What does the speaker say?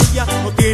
playa o tiene